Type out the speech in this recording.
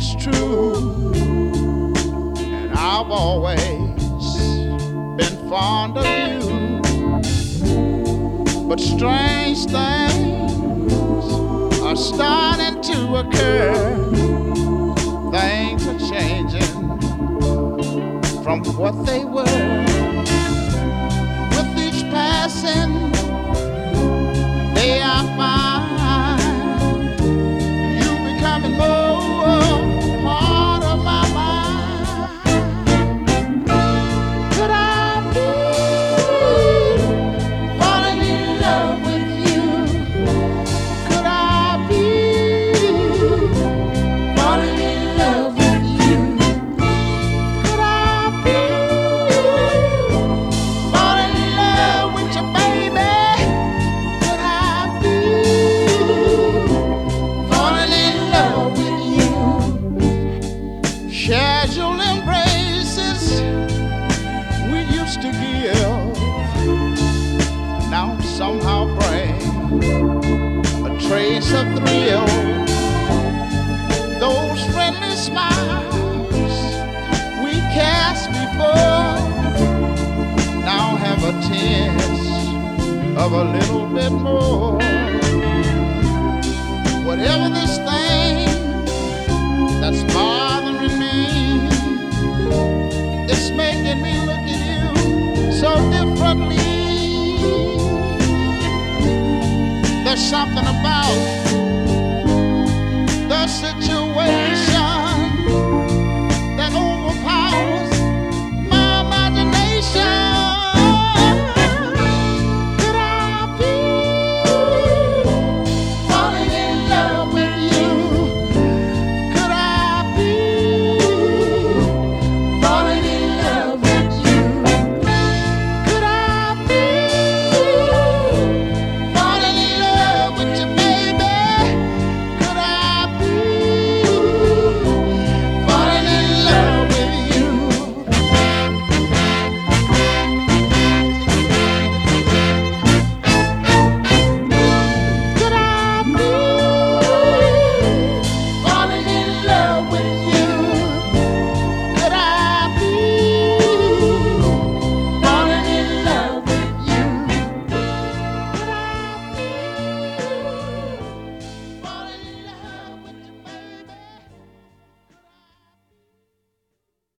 it's true. And I've always been fond of you. But strange things are starting to occur. Things are changing from what they were. With each passing day I find you becoming more somehow bring a trace of thrill. Those friendly smiles we cast before now have a tinge of a little bit more. Whatever this thing something about the situation.